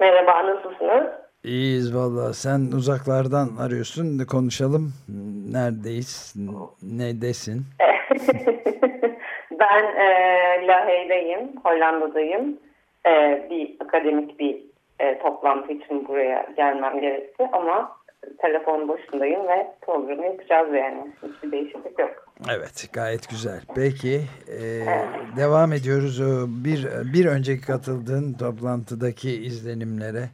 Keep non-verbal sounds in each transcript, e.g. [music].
Merhaba nasılsınız? İyiyiz valla. Sen uzaklardan arıyorsun. Konuşalım. Neredeyiz? Neredesin? [laughs] ben e, Lahey'deyim. Hollanda'dayım. E, bir akademik bir e, toplantı için buraya gelmem gerekti ama telefon başındayım ve programı yapacağız yani. Hiçbir değişiklik yok. Evet gayet güzel. Peki e, devam ediyoruz o bir, bir önceki katıldığın toplantıdaki izlenimlere.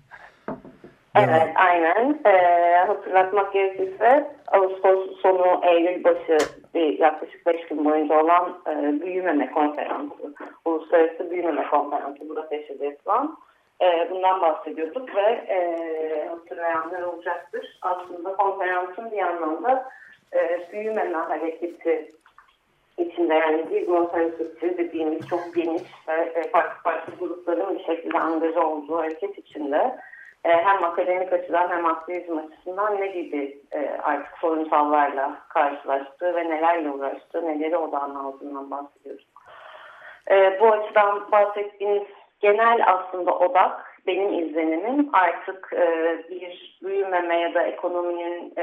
Evet aynen. Ee, hatırlatmak gerekirse Ağustos sonu Eylül başı bir yaklaşık 5 gün boyunca olan e, büyümeme konferansı. Uluslararası büyümeme konferansı Budapeşte'de yapılan. E, bundan bahsediyorduk ve e, hatırlayanlar olacaktır. Aslında konferansın bir anlamda e, büyümeme hareketi içinde yani bir hareketi dediğimiz çok geniş ve e, farklı farklı grupların bir şekilde angaja olduğu hareket içinde e, hem akademik açıdan hem aktivizm açısından ne gibi e, artık sorunsallarla karşılaştığı ve nelerle uğraştığı, neleri odağına aldığından bahsediyoruz. E, bu açıdan bahsettiğiniz genel aslında odak benim izlenimim. Artık e, bir büyümeme ya da ekonominin e,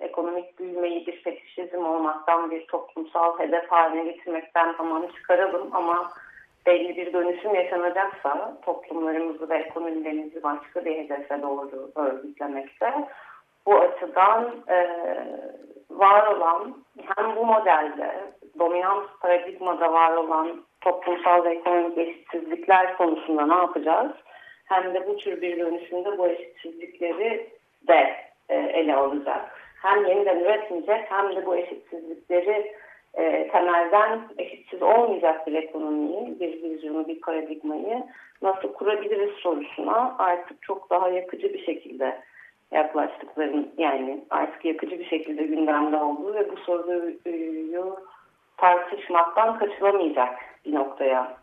ekonomik büyümeyi bir fetişizm olmaktan bir toplumsal hedef haline getirmekten tamam çıkaralım. Ama belli bir dönüşüm yaşanacaksa toplumlarımızı ve ekonomilerimizi başka bir hedefe doğru örgütlemekte bu açıdan e, var olan hem bu modelde dominant paradigmada var olan toplumsal ve ekonomik eşitsizlikler konusunda ne yapacağız? Hem de bu tür bir dönüşümde bu eşitsizlikleri de e, ele alacak. Hem yeniden üretmeyecek hem de bu eşitsizlikleri e, temelden eşitsiz olmayacak bir ekonomiyi, bir vizyonu, bir paradigmayı nasıl kurabiliriz sorusuna artık çok daha yakıcı bir şekilde yaklaştıkların yani artık yakıcı bir şekilde gündemde olduğu ve bu soruyu tartışmaktan kaçılamayacak bir noktaya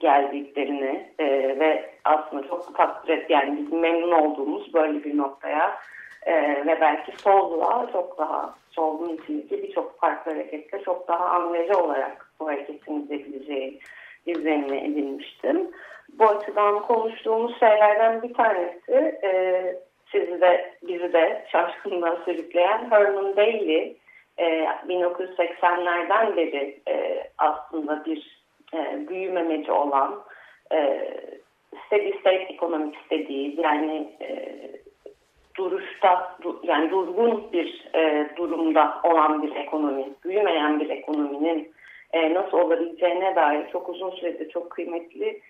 geldiklerini e, ve aslında çok takdir et yani bizim memnun olduğumuz böyle bir noktaya e, ve belki solluğa çok daha solluğun içindeki birçok farklı hareketle çok daha angaja olarak bu hareketin gidebileceği izlenimi edinmiştim. Bu açıdan konuştuğumuz şeylerden bir tanesi e, sizi de bizi de şaşkınlığa sürükleyen Herman Daly e, 1980'lerden beri e, aslında bir e, büyümemeci olan e, steady state ekonomik istediği yani e, duruşta yani durgun bir durumda olan bir ekonomi, büyümeyen bir ekonominin nasıl olabileceğine dair çok uzun süredir çok kıymetli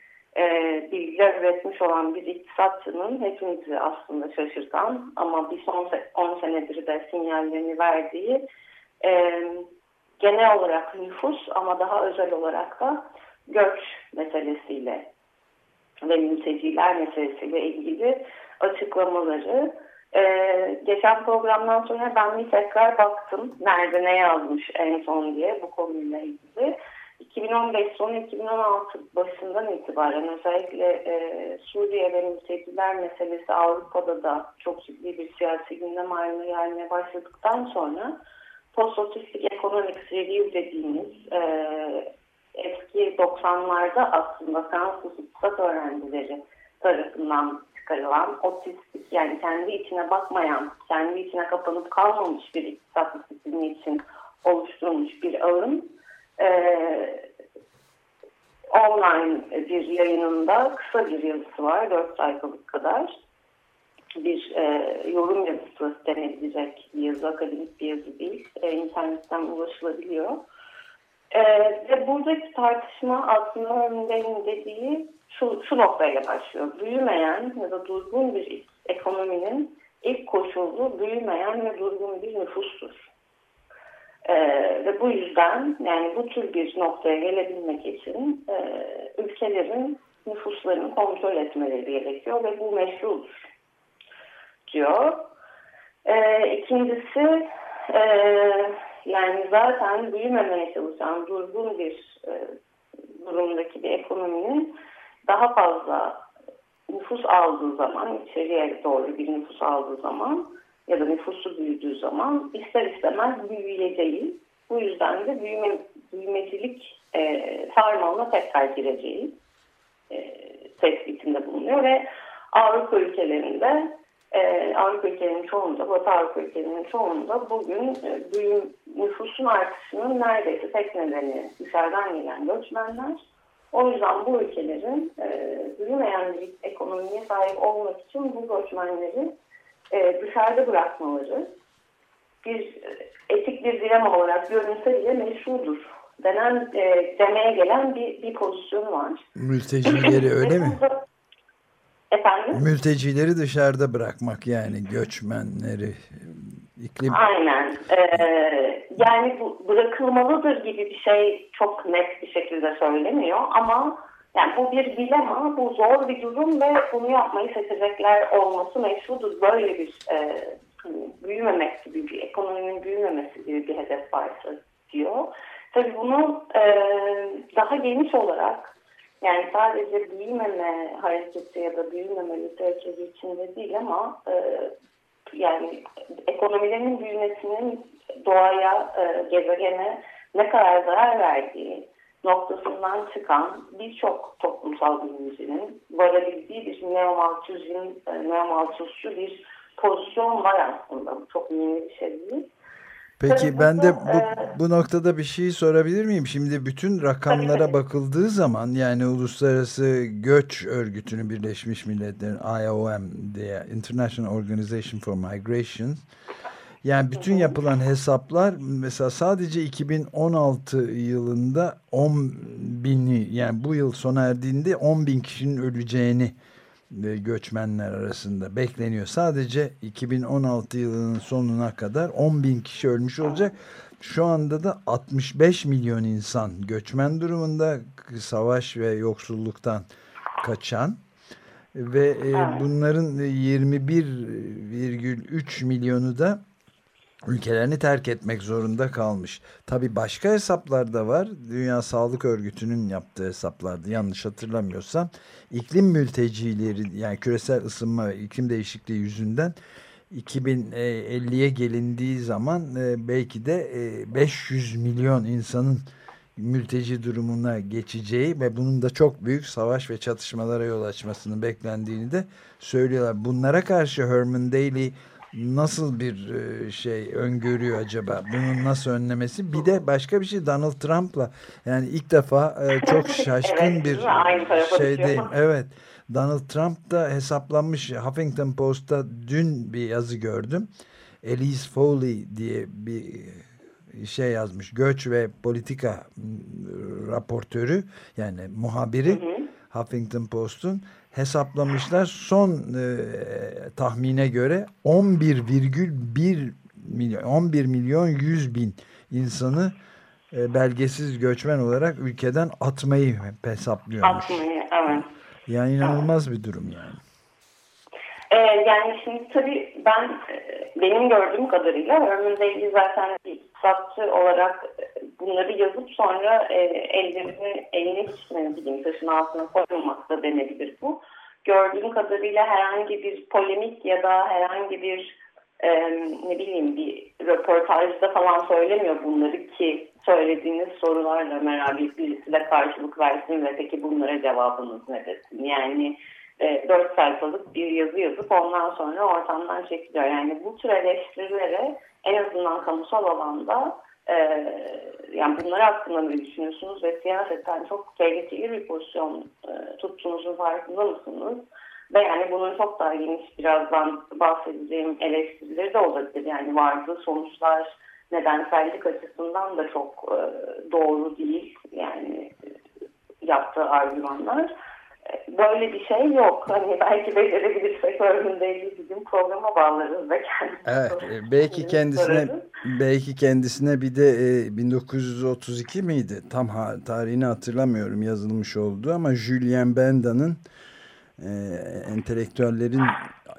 bilgiler üretmiş olan bir iktisatçının hepimizi aslında şaşırtan ama bir son 10 senedir de sinyallerini verdiği e, genel olarak nüfus ama daha özel olarak da göç meselesiyle ve mülteciler meselesiyle ilgili açıklamaları. Ee, geçen programdan sonra ben bir tekrar baktım nerede ne yazmış en son diye bu konuyla ilgili. 2015 sonu 2016 başından itibaren özellikle e, Suriye ve mülteciler meselesi Avrupa'da da çok ciddi bir siyasi gündem haline gelmeye başladıktan sonra post-otistik economics review dediğimiz e, eski 90'larda aslında Fransız iktisat öğrencileri tarafından çıkarılan otistik yani kendi içine bakmayan, kendi içine kapanıp kalmamış bir iktisat disiplini için oluşturulmuş bir ağın e, online bir yayınında kısa bir yazısı var. 4 sayfalık kadar. Bir e, yorum yazısı denebilecek bir yazı, akademik bir yazı değil. E, internetten ulaşılabiliyor. E, ve buradaki tartışma aslında Örneğin dediği şu, şu noktaya başlıyor. Büyümeyen ya da durgun bir ekonominin ilk koşulu büyümeyen ve durgun bir nüfustur. Ee, ve bu yüzden yani bu tür bir noktaya gelebilmek için e, ülkelerin nüfuslarını kontrol etmeleri gerekiyor ve bu meşrudur diyor. E, ikincisi e, yani zaten büyümemeye çalışan durgun bir e, durumdaki bir ekonominin daha fazla nüfus aldığı zaman, içeriye doğru bir nüfus aldığı zaman ya da nüfusu büyüdüğü zaman ister istemez büyüyeceği. Bu yüzden de büyüme, büyümecilik e, sarmalına tekrar gireceği e, tespitinde bulunuyor ve Avrupa ülkelerinde e, Avrupa ülkelerinin çoğunda, Batı Avrupa ülkelerinin çoğunda bugün e, büyüm, nüfusun artışının neredeyse tek nedeni dışarıdan gelen göçmenler. O yüzden bu ülkelerin e, büyümeyen bir ekonomiye sahip olmak için bu göçmenleri e, dışarıda bırakmaları bir e, etik bir dilema olarak görünse bile meşrudur denen e, demeye gelen bir, bir pozisyon var. Mültecileri öyle mi? Efendim? Mültecileri dışarıda bırakmak yani göçmenleri iklim Aynen. Ee, yani bu bırakılmalıdır gibi bir şey çok net bir şekilde söylemiyor ama yani bu bir dilema, bu zor bir durum ve bunu yapmayı seçecekler olması meşrudur. Böyle bir e, hani büyümemek gibi bir ekonominin büyümemesi gibi bir hedef varsa diyor. Tabii bunu e, daha geniş olarak yani sadece büyümeme hareketi ya da büyümeme literatürü içinde değil ama e, yani ekonomilerin büyümesinin doğaya, e, gezegene ne kadar zarar verdiği noktasından çıkan birçok toplumsal bilimcinin varabildiği bir neomaltuzin, e, neomaltuzcu bir pozisyon var aslında. Bu çok yeni bir şey değil. Peki ben de bu, bu, noktada bir şey sorabilir miyim? Şimdi bütün rakamlara bakıldığı zaman yani Uluslararası Göç Örgütü'nün Birleşmiş Milletler'in IOM diye International Organization for Migration yani bütün yapılan hesaplar mesela sadece 2016 yılında 10 bini yani bu yıl sona erdiğinde 10 bin kişinin öleceğini göçmenler arasında bekleniyor. Sadece 2016 yılının sonuna kadar 10 bin kişi ölmüş olacak. Şu anda da 65 milyon insan göçmen durumunda savaş ve yoksulluktan kaçan ve e, bunların 21,3 milyonu da ülkelerini terk etmek zorunda kalmış. Tabi başka hesaplar da var. Dünya Sağlık Örgütü'nün yaptığı hesaplardı. Yanlış hatırlamıyorsam iklim mültecileri yani küresel ısınma iklim değişikliği yüzünden 2050'ye gelindiği zaman e, belki de e, 500 milyon insanın mülteci durumuna geçeceği ve bunun da çok büyük savaş ve çatışmalara yol açmasını beklendiğini de söylüyorlar. Bunlara karşı Herman Daly nasıl bir e, şey öngörüyor acaba? Bunun nasıl önlemesi? Bir de başka bir şey Donald Trump'la yani ilk defa e, çok şaşkın Evet, bir şeydeyim. Evet. Donald Trump da hesaplanmış Huffington Post'ta dün bir yazı gördüm. Elise Foley diye bir şey yazmış. Göç ve politika raportörü yani muhabiri Huffington Post'un hesaplamışlar. Son e, tahmine göre 11,1 milyon 11 milyon 100 bin insanı e, belgesiz göçmen olarak ülkeden atmayı hesaplıyormuş. Atmayı, evet. Yani inanılmaz bir durum yani. Ee, yani şimdi tabii ben e, benim gördüğüm kadarıyla Herman Daly zaten iktisatçı olarak e, bunları yazıp sonra e, ellerini eline ne bileyim taşın altına koymamak da denebilir bu. Gördüğüm kadarıyla herhangi bir polemik ya da herhangi bir e, ne bileyim bir röportajda falan söylemiyor bunları ki söylediğiniz sorularla Meral birisi de karşılık versin ve peki bunlara cevabınız ne desin? Yani e, 4 sayfalık bir yazı yazıp ondan sonra ortamdan çekiliyor. Yani bu tür eleştirilere en azından kamusal alanda e, yani bunlar hakkında ne düşünüyorsunuz ve siyasetten çok tehlikeli bir pozisyon e, tuttuğunuzun farkında mısınız? Ve yani bunun çok daha geniş birazdan bahsedeceğim eleştirileri de olabilir. Yani vardığı sonuçlar nedensellik açısından da çok e, doğru değil. Yani e, yaptığı argümanlar. Böyle bir şey yok. Hani belki becerebilirsek bir gün programa bağlarız ve kendimize Evet, e, belki kendisine sorarız. belki kendisine bir de e, 1932 miydi? Tam ha, tarihini hatırlamıyorum yazılmış oldu ama Julien Benda'nın e, entelektüellerin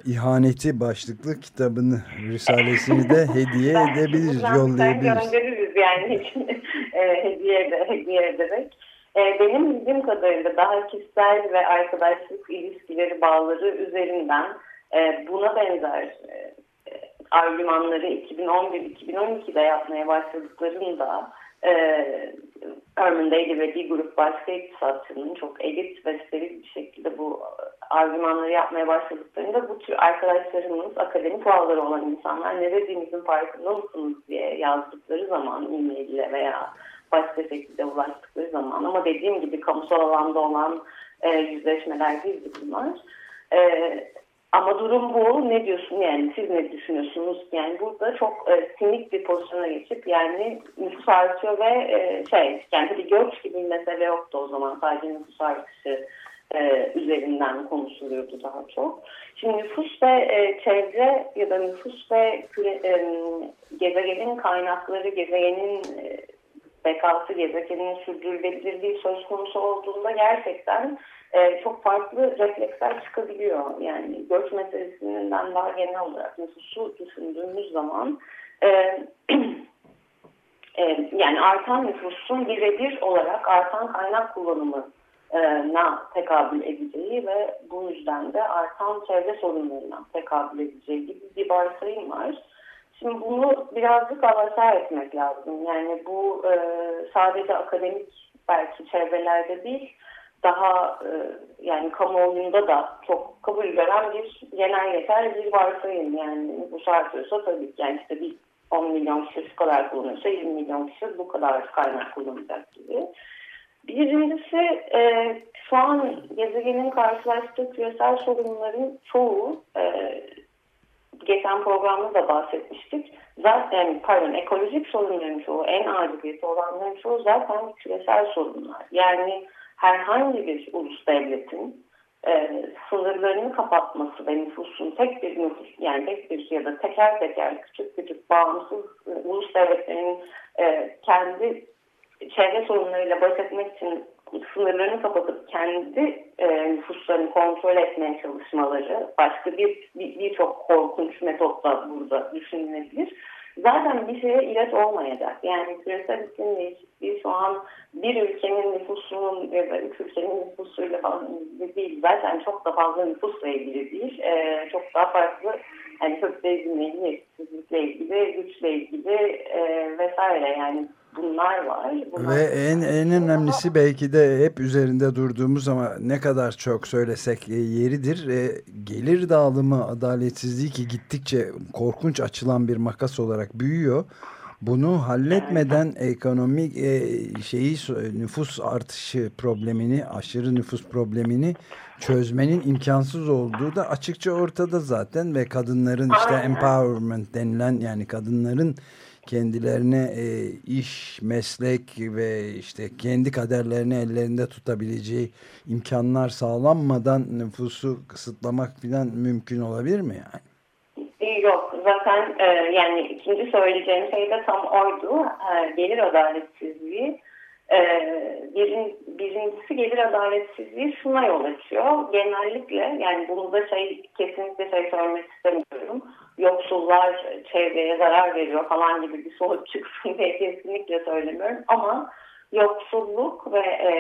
ihaneti başlıklı kitabını, risalesini de hediye edebiliriz, yollayabiliriz. Göndeririz yani [laughs] e, hediye, hediye ederek. E, benim bildiğim kadarıyla daha kişisel ve arkadaşlık ilişkileri bağları üzerinden e, buna benzer e, argümanları 2011-2012'de yapmaya başladıklarında e, ve bir grup başka iktisatçının çok elit ve steril bir şekilde bu argümanları yapmaya başladıklarında bu tür arkadaşlarımız akademik bağları olan insanlar ne dediğimizin farkında mısınız? diye yazdıkları zaman e-mail ile veya başka şekilde ulaştıkları zaman ama dediğim gibi kamusal alanda olan e, yüzleşmeler değildi bunlar. E, ama durum bu. Ne diyorsun yani siz ne düşünüyorsunuz? Yani burada çok e, sinik bir pozisyona geçip yani nüfus artıyor ve e, şey yani bir göç gibi bir mesele yoktu o zaman. Sadece nüfus artışı e, üzerinden konuşuluyordu daha çok. Şimdi nüfus ve e, çevre ya da nüfus ve küre, e, gezegenin kaynakları, gezegenin e, bekası, gezegenin sürdürülebilirliği söz konusu olduğunda gerçekten e, çok farklı refleksler çıkabiliyor. Yani göç meselesinden daha genel olarak nüfusu düşündüğümüz zaman e, [clears throat] e, yani artan nüfusun birebir olarak artan kaynak kullanımı na tekabül edeceği ve bu yüzden de artan çevre sorunlarına tekabül edeceği gibi bir varsayım var. Şimdi bunu birazcık alaşağı etmek lazım. Yani bu e, sadece akademik belki çevrelerde değil, daha e, yani kamuoyunda da çok kabul gören bir genel yeter bir varsayım. Yani bu artıyorsa tabii ki yani işte bir 10 milyon kişi şu kadar kullanıyorsa 20 milyon kişi bu kadar kaynak kullanacak gibi. Birincisi e, şu an gezegenin karşılaştığı küresel sorunların çoğu e, geçen programda da bahsetmiştik. Zaten pardon ekolojik sorunların çoğu en aciliyeti olanların çoğu zaten küresel sorunlar. Yani herhangi bir ulus devletin e, sınırlarını kapatması ve nüfusun tek bir nüfus yani tek bir ya da teker teker küçük küçük bağımsız e, ulus devletlerin e, kendi çevre sorunlarıyla baş etmek için sınırlarını kapatıp kendi e, nüfuslarını kontrol etmeye çalışmaları başka bir birçok bir korkunç metotla burada düşünülebilir. Zaten bir şeye ilaç olmayacak. Yani küresel iklim değişikliği şu an bir ülkenin nüfusunun ya da üç ülkenin nüfusuyla falan ilgili değil. Zaten çok da fazla nüfusla ilgili değil. E, çok daha farklı yani kapitalizmle ilgili, eşitsizlikle ilgili, güçle ilgili e, vesaire yani bunlar var. Bunlar Ve en en önemlisi belki de hep üzerinde durduğumuz ama ne kadar çok söylesek e, yeridir. E, gelir dağılımı adaletsizliği ki gittikçe korkunç açılan bir makas olarak büyüyor. Bunu halletmeden ekonomik e, şeyi nüfus artışı problemini, aşırı nüfus problemini çözmenin imkansız olduğu da açıkça ortada zaten ve kadınların işte empowerment denilen yani kadınların kendilerine e, iş, meslek ve işte kendi kaderlerini ellerinde tutabileceği imkanlar sağlanmadan nüfusu kısıtlamak falan mümkün olabilir mi yani? Yok zaten e, yani ikinci söyleyeceğim şey de tam oydu. E, gelir adaletsizliği. E, birin, birincisi gelir adaletsizliği şuna yol açıyor. Genellikle yani bunu da şey kesinlikle şey söylemek istemiyorum yoksullar çevreye zarar veriyor falan gibi bir sonuç çıksın diye kesinlikle söylemiyorum. Ama yoksulluk ve e,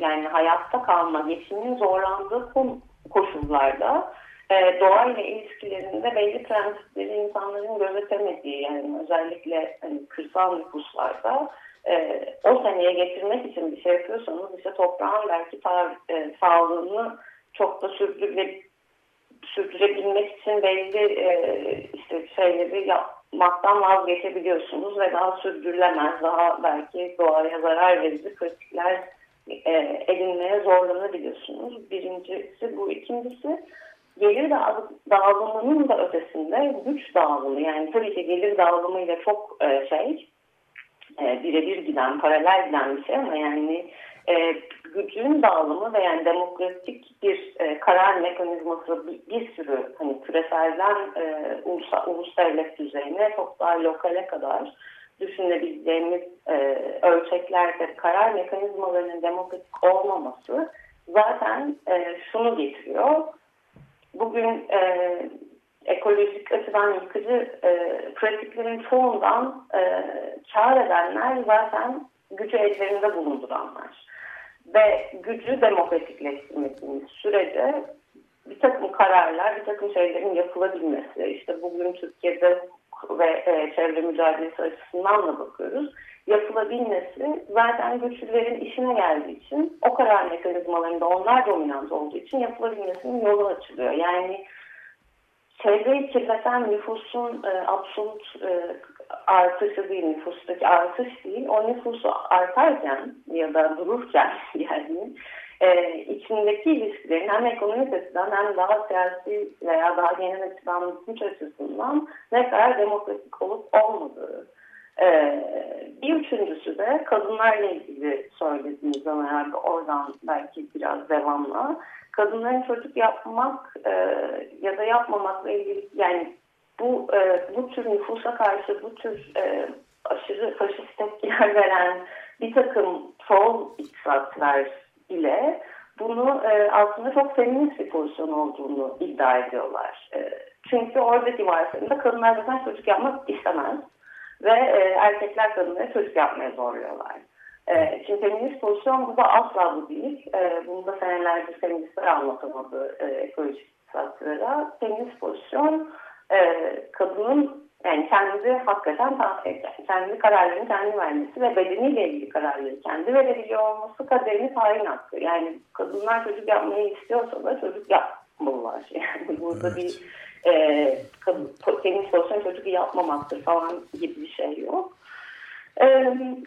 yani hayatta kalma, geçimin zorlandığı koşullarda e, doğayla ilişkilerinde belli prensipleri insanların gözetemediği yani özellikle hani, kırsal nüfuslarda e, o seneye getirmek için bir şey yapıyorsanız işte toprağın belki ta, e, sağlığını çok da sürdürülebilir sürdürebilmek için belli e, işte şeyleri yapmaktan vazgeçebiliyorsunuz ve daha sürdürülemez, daha belki doğaya zarar verici pratikler e, edinmeye zorlanabiliyorsunuz. Birincisi bu. ikincisi gelir dağılımının da ötesinde güç dağılımı. Yani tabii ki gelir dağılımıyla çok e, şey e, birebir giden, paralel giden bir şey ama yani e, gücün dağılımı ve yani demokratik bir e, karar mekanizması bir, bir sürü hani küreselden e, ulus, ulus devlet düzeyine çok daha lokale kadar düşünebileceğimiz e, ölçeklerde karar mekanizmalarının demokratik olmaması zaten e, şunu getiriyor. Bugün e, ekolojik açıdan yıkıcı e, pratiklerin çoğundan e, kar edenler zaten gücü ellerinde bulunduranlar. Ve gücü demokratikleştirmediğimiz sürece bir takım kararlar, bir takım şeylerin yapılabilmesi, işte bugün Türkiye'de ve e, çevre mücadelesi açısından da bakıyoruz. Yapılabilmesi zaten güçlülerin işine geldiği için o karar mekanizmalarında onlar dominant olduğu için yapılabilmesinin yolu açılıyor. Yani çevreyi kirleten nüfusun e, absolut e, artışı değil, nüfustaki artış değil, o nüfusu artarken ya da dururken [laughs] yani e, içindeki ilişkilerin hem ekonomik açıdan hem daha siyasi veya daha genel açıdan güç açısından ne kadar demokratik olup olmadığı. E, bir üçüncüsü de kadınlarla ilgili söylediğiniz zaman herhalde oradan belki biraz devamla kadınların çocuk yapmak e, ya da yapmamakla ilgili yani bu e, bu tür nüfusa karşı bu tür e, aşırı faşist tepkiler [laughs] veren bir takım sol iktisatlar ile bunu e, aslında çok feminist bir pozisyon olduğunu iddia ediyorlar. E, çünkü oradaki varsayımda kadınlar zaten çocuk yapmak istemez ve e, erkekler kadınları çocuk yapmaya zorluyorlar. E, şimdi feminist pozisyon bu da asla bu değil. E, bunu da senelerce feministler anlatamadı e, ekolojik iktisatçılara. Feminist pozisyon e, kadının yani kendi hakikaten kendi kararlarını kendi vermesi ve bedeniyle ilgili kararları kendi verebiliyor olması kaderini tayin hakkı. Yani kadınlar çocuk yapmayı istiyorsa da çocuk yapmalılar. [laughs] Yani burada evet. bir e, feminist pozisyon çocuk yapmamaktır falan gibi bir şey yok. E,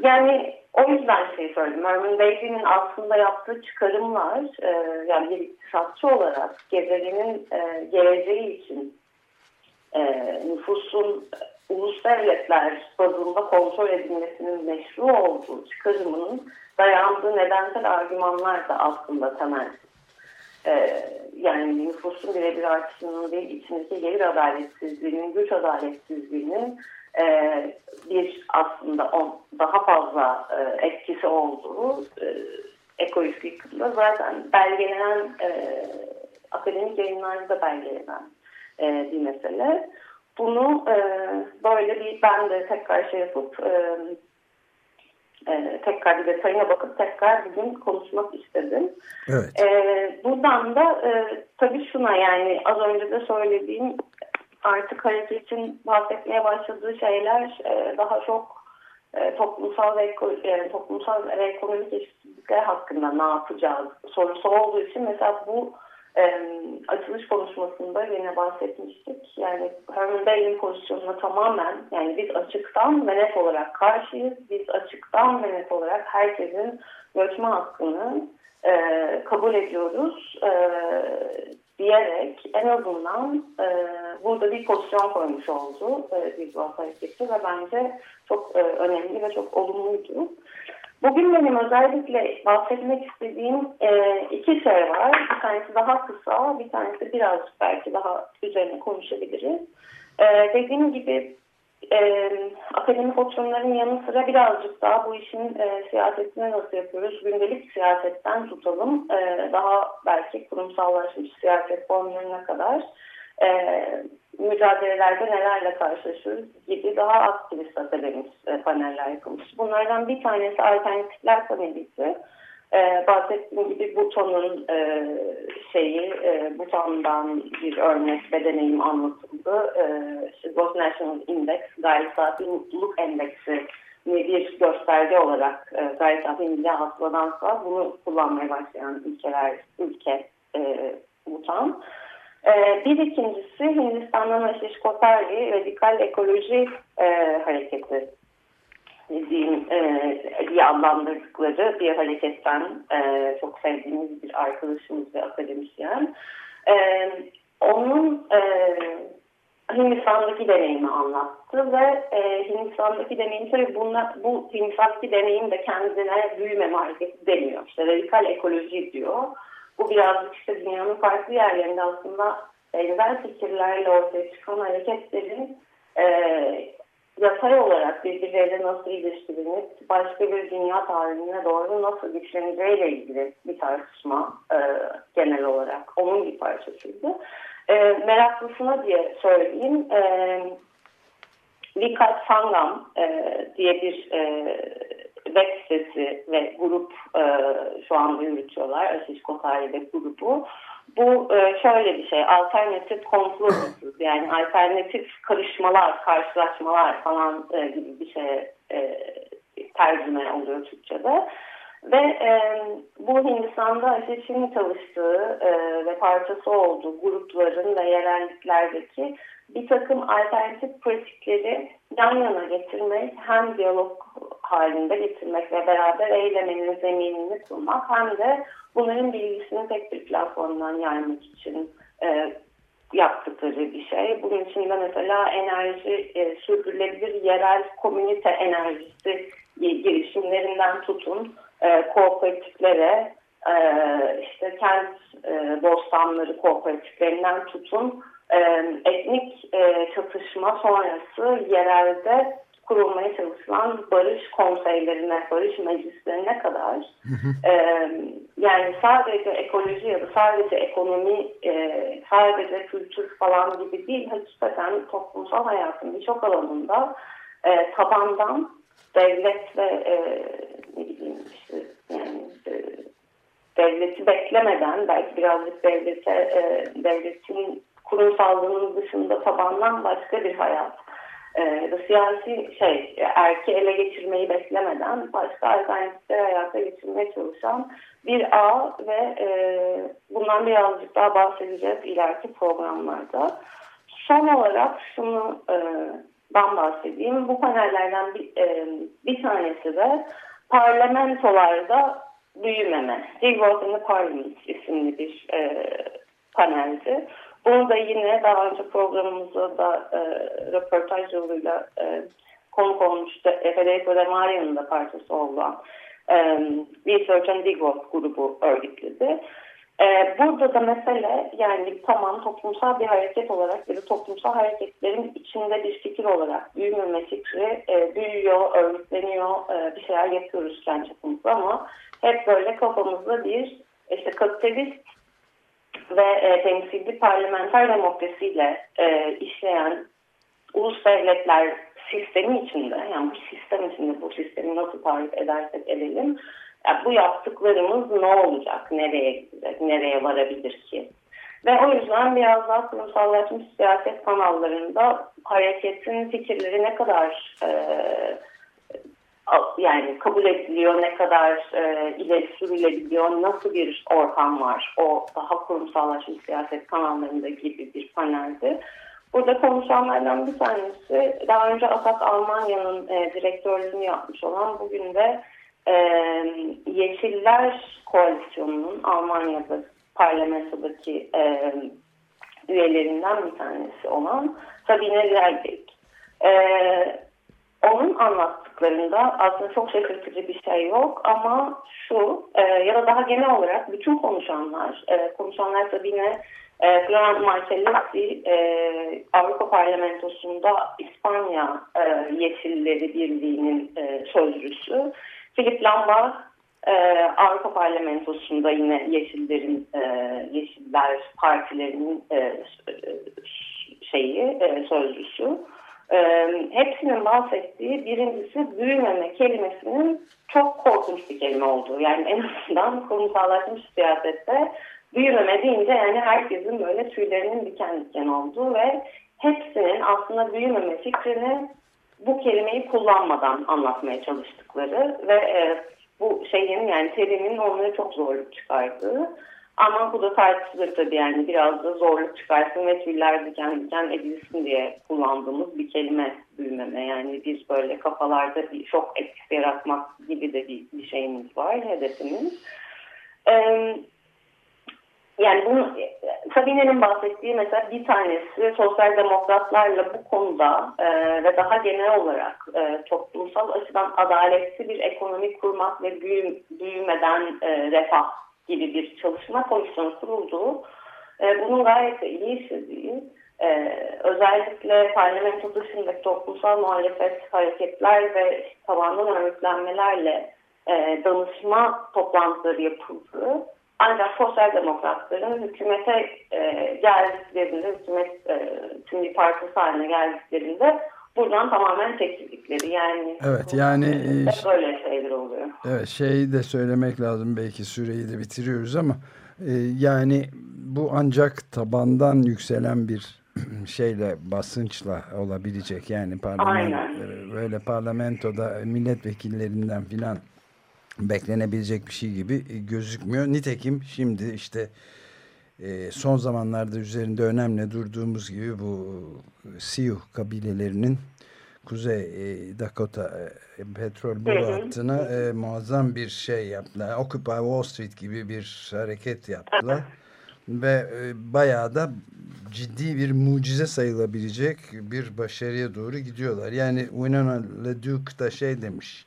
yani o yüzden şey söyledim. Herman Daly'nin aslında yaptığı çıkarımlar e, yani bir iktisatçı olarak gezegenin e, geleceği için e, nüfusun ulus devletler bazında kontrol edilmesinin meşru olduğu çıkarımının dayandığı nedensel argümanlar da aslında temel. E, yani nüfusun birebir artışının değil içindeki gelir adaletsizliğinin, güç adaletsizliğinin e, bir aslında on, daha fazla e, etkisi olduğu e, yıkımda zaten belgelenen e, akademik yayınlarda belgelenen e, bir mesele. Bunu e, böyle bir ben de tekrar şey yapıp e, e, tekrar bir detayına bakıp tekrar bugün konuşmak istedim. Evet. E, buradan da e, tabii şuna yani az önce de söylediğim artık hareketin bahsetmeye başladığı şeyler e, daha çok e, toplumsal ve e, toplumsal ve ekonomik eşitsizlikler hakkında ne yapacağız sorusu olduğu için mesela bu e, açılış konuşmasında yine bahsetmiştik. Yani Herman Bey'in pozisyonuna tamamen yani biz açıktan ve net olarak karşıyız. Biz açıktan ve net olarak herkesin göçme hakkını e, kabul ediyoruz e, diyerek en azından e, burada bir pozisyon koymuş oldu e, Bizbal Hareketi ve bence çok e, önemli ve çok olumluydu. Bugün benim özellikle bahsetmek istediğim e, iki şey var. Bir tanesi daha kısa, bir tanesi biraz belki daha üzerine konuşabiliriz. E, dediğim gibi e, akademik oturumların yanı sıra birazcık daha bu işin e, siyasetini nasıl yapıyoruz? Gündelik siyasetten tutalım. E, daha belki kurumsallaşmış siyaset formlarına kadar e, mücadelelerde nelerle karşılaşıyoruz gibi daha aktivist akademik e, paneller yapılmış. Bunlardan bir tanesi alternatifler paneliydi. Ee, bahsettiğim gibi Buton'un e, şeyi, e, Buton'dan bir örnek ve deneyim anlatıldı. E, Ghost National Index, gayri safi mutluluk endeksi bir gösterge olarak e, gayri safi milli hasıladan sonra bunu kullanmaya başlayan ülkeler, ülke e, Buton. E, bir ikincisi Hindistan'dan Ashish Kotarli Radikal Ekoloji e, Hareketi diyeyim, e, diye adlandırdıkları bir hareketten e, çok sevdiğimiz bir arkadaşımız ve akademisyen. E, onun e, Hindistan'daki deneyimi anlattı ve e, Hindistan'daki deneyim tabii bunla, bu Hindistan'daki deneyim de kendine büyümeme hareketi demiyor. İşte radikal ekoloji diyor. Bu birazcık işte dünyanın farklı yerlerinde aslında benzer fikirlerle ortaya çıkan hareketlerin e, yatay olarak birbirleriyle nasıl ilişkilenip başka bir dünya tarihine doğru nasıl güçleneceğiyle ilgili bir tartışma e, genel olarak onun bir parçasıydı. E, meraklısına diye söyleyeyim. E, Vikat Sangam e, diye bir e, web sitesi ve grup e, şu anda yürütüyorlar. Aşiş Kotari ve grubu. Bu e, şöyle bir şey, alternatif confluences yani alternatif karışmalar, karşılaşmalar falan e, gibi bir şey e, tercüme oluyor Türkçe'de. Ve e, bu Hindistan'da Ateş'in çalıştığı e, ve parçası olduğu grupların ve yerelliklerdeki bir takım alternatif pratikleri yan yana getirmek, hem diyalog halinde getirmek ve beraber eylemenin zeminini sunmak hem de bunların bilgisini tek bir platformdan yaymak için e, yaptıkları bir şey. Bunun içinde mesela enerji e, sürdürülebilir yerel komünite enerjisi girişimlerinden tutun e, kooperatiflere e, işte kent e, bostanları kooperatiflerinden tutun e, etnik e, çatışma sonrası yerelde kurulmaya çalışılan barış konseylerine, barış meclislerine kadar e, yani sadece ekoloji ya da sadece ekonomi, e, sadece kültür falan gibi değil, hakikaten toplumsal hayatın birçok alanında e, tabandan devlet ve e, ne bileyim işte yani e, devleti beklemeden belki birazcık devlete e, devletin kurumsallığının dışında tabandan başka bir hayat e, siyasi şey erki ele geçirmeyi beklemeden başka alternatifleri hayata geçirmeye çalışan bir ağ ve e, bundan birazcık daha bahsedeceğiz ileriki programlarda. Son olarak şunu e, ben bahsedeyim. Bu panellerden bir, e, bir tanesi de parlamentolarda büyümeme. Degrowth in the Parliament isimli bir e, paneldi. Bunu da yine daha önce programımızda da e, röportaj yoluyla e, konuk olmuştu. Federico De Maria'nın da parçası olan e, Research and Degrowth grubu örgütledi. E, burada da mesele yani tamam toplumsal bir hareket olarak ya da toplumsal hareketlerin içinde bir fikir olarak büyümeme fikri e, büyüyor, örgütleniyor, e, bir şeyler yapıyoruz kendi çapımızda ama hep böyle kafamızda bir işte kapitalist ve e, temsilci parlamenter demokrasiyle e, işleyen ulus devletler sistemi içinde yani bu sistem içinde bu sistemi nasıl tarif edersek edelim yani bu yaptıklarımız ne olacak, nereye gidecek, nereye varabilir ki? Ve o yüzden biraz daha kurumsallaşmış siyaset kanallarında hareketin fikirleri ne kadar e, yani kabul ediliyor, ne kadar e, ileri sürülebiliyor, nasıl bir ortam var o daha kurumsallaşmış siyaset kanallarında gibi bir paneldi. Burada konuşanlardan bir tanesi daha önce Atak Almanya'nın e, direktörlüğünü yapmış olan bugün de e, Yeşiller Koalisyonu'nun Almanya'da parlamentodaki e, üyelerinden bir tanesi olan Sabine Lerbek. E, onun anlattıklarında aslında çok şaşırtıcı bir şey yok ama şu e, ya da daha genel olarak bütün konuşanlar, e, konuşanlar tabii yine e, Grant Marcellesi e, Avrupa Parlamentosu'nda İspanya e, Yeşilleri Birliği'nin e, sözcüsü. Philip Lambach e, Avrupa Parlamentosu'nda yine Yeşillerin e, Yeşiller Partilerinin e, şeyi e, sözcüsü. E, hepsinin bahsettiği birincisi büyümeme kelimesinin çok korkunç bir kelime olduğu. Yani en azından kurumsallaşmış siyasette büyümeme deyince yani herkesin böyle tüylerinin diken diken olduğu ve hepsinin aslında büyümeme fikrini bu kelimeyi kullanmadan anlatmaya çalıştıkları ve e, bu şeyin yani terimin onlara çok zorluk çıkardığı ama bu da tartışılır tabii yani biraz da zorluk çıkarsın ve tüyler diken diken edilsin diye kullandığımız bir kelime büyümeme. Yani biz böyle kafalarda bir şok etkisi yaratmak gibi de bir, bir şeyimiz var, hedefimiz. Ee, yani bunu Sabine'nin bahsettiği mesela bir tanesi sosyal demokratlarla bu konuda e, ve daha genel olarak e, toplumsal açıdan adaletli bir ekonomi kurmak ve büyüm, büyümeden e, refah gibi bir çalışma komisyonu kuruldu. E, bunun gayet iyi işlediği, e, özellikle parlamento dışındaki toplumsal muhalefet hareketler ve tabandan örgütlenmelerle e, danışma toplantıları yapıldı. Ancak sosyal demokratların hükümete e, geldiklerinde, hükümet e, tüm bir partisi haline geldiklerinde buradan tamamen çekildikleri. Yani Evet yani hep böyle şeyler oluyor. Evet şeyi de söylemek lazım belki süreyi de bitiriyoruz ama e, yani bu ancak tabandan yükselen bir [clears throat] şeyle basınçla olabilecek yani parlament Aynen. böyle parlamentoda milletvekillerinden filan beklenebilecek bir şey gibi gözükmüyor. Nitekim şimdi işte e, son zamanlarda üzerinde önemli durduğumuz gibi bu Sioux kabilelerinin Kuzey e, Dakota e, petrol boru hattına e, muazzam bir şey yaptılar. Occupy Wall Street gibi bir hareket yaptılar. Ve e, bayağı da ciddi bir mucize sayılabilecek bir başarıya doğru gidiyorlar. Yani Winona LeDuc da şey demiş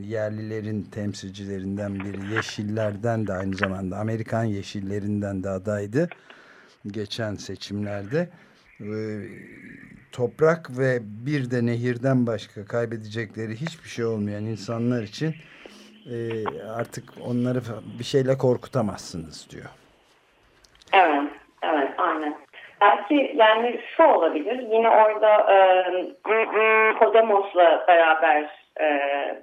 yerlilerin temsilcilerinden biri Yeşillerden de aynı zamanda Amerikan Yeşillerinden de adaydı geçen seçimlerde Ee, toprak ve bir de nehirden başka kaybedecekleri hiçbir şey olmayan insanlar için e, artık onları bir şeyle korkutamazsınız diyor. Evet, evet, aynen. Belki yani şu olabilir, yine orada e, Podemos'la beraber e,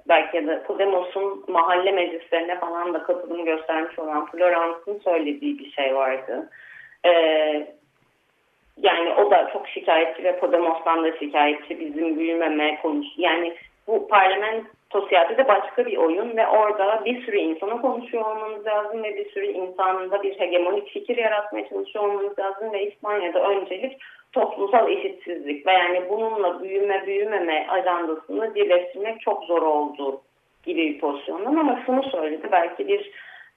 belki de Podemos'un mahalle meclislerine falan da katılım göstermiş olan Florence'ın söylediği bir şey vardı. E, yani o da çok şikayetçi ve Podemos'tan da şikayetçi bizim büyümeme konusu. Yani bu parlamento siyaseti başka bir oyun ve orada bir sürü insana konuşuyor olmanız lazım ve bir sürü insanda bir hegemonik fikir yaratmaya çalışıyor olmanız lazım ve İspanya'da öncelik toplumsal eşitsizlik ve yani bununla büyüme büyümeme ajandasını birleştirmek çok zor oldu gibi bir pozisyondan ama şunu söyledi belki bir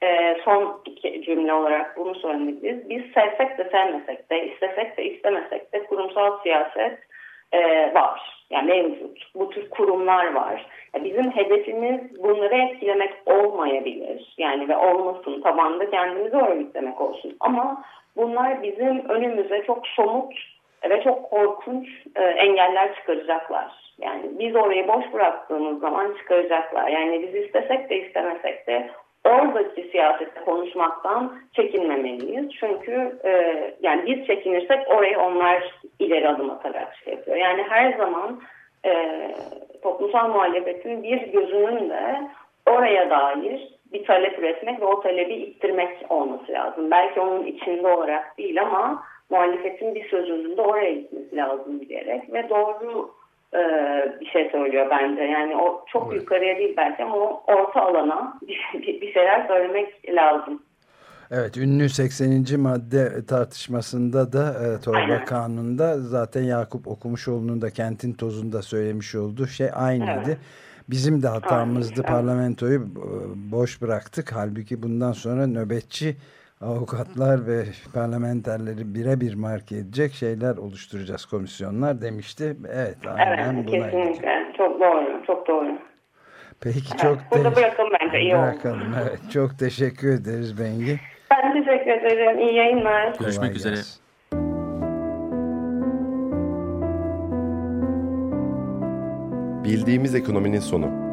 e, son iki cümle olarak bunu söyledik biz. sevsek de sevmesek de, istesek de istemesek de kurumsal siyaset e, var. Yani mevcut. Bu tür kurumlar var. Yani bizim hedefimiz bunları etkilemek olmayabilir. Yani ve olmasın. Tabanda kendimizi örgütlemek olsun. Ama bunlar bizim önümüze çok somut ve çok korkunç e, engeller çıkaracaklar. Yani biz orayı boş bıraktığımız zaman çıkaracaklar. Yani biz istesek de istemesek de oradaki siyasette konuşmaktan çekinmemeliyiz. Çünkü e, yani biz çekinirsek orayı onlar ileri adım atarak şey yapıyor. Yani her zaman e, toplumsal muhalefetin bir gözünün de oraya dair bir talep üretmek ve o talebi ittirmek olması lazım. Belki onun içinde olarak değil ama muhalefetin bir sözünün de oraya gitmesi lazım diyerek ve doğru e, bir şey söylüyor bence. Yani o çok evet. yukarıya değil belki ama o orta alana [laughs] bir, bir şeyler söylemek lazım. Evet, ünlü 80. madde tartışmasında da e, Torba Aynen. Kanun'da zaten Yakup Okumuşoğlu'nun da kentin tozunda söylemiş olduğu şey aynıydı. Evet. Bizim de hatamızdı Aynen. parlamentoyu boş bıraktık. Halbuki bundan sonra nöbetçi avukatlar ve parlamenterleri birebir marke edecek şeyler oluşturacağız komisyonlar demişti. Evet, aynen evet, buna kesinlikle. Gidecek. Çok doğru, çok doğru. Peki evet, çok Burada bırakalım bence iyi bırakalım. Oldu. Evet, çok teşekkür ederiz Bengi. Ben teşekkür ederim. İyi yayınlar. Görüşmek üzere. Bildiğimiz ekonominin sonu.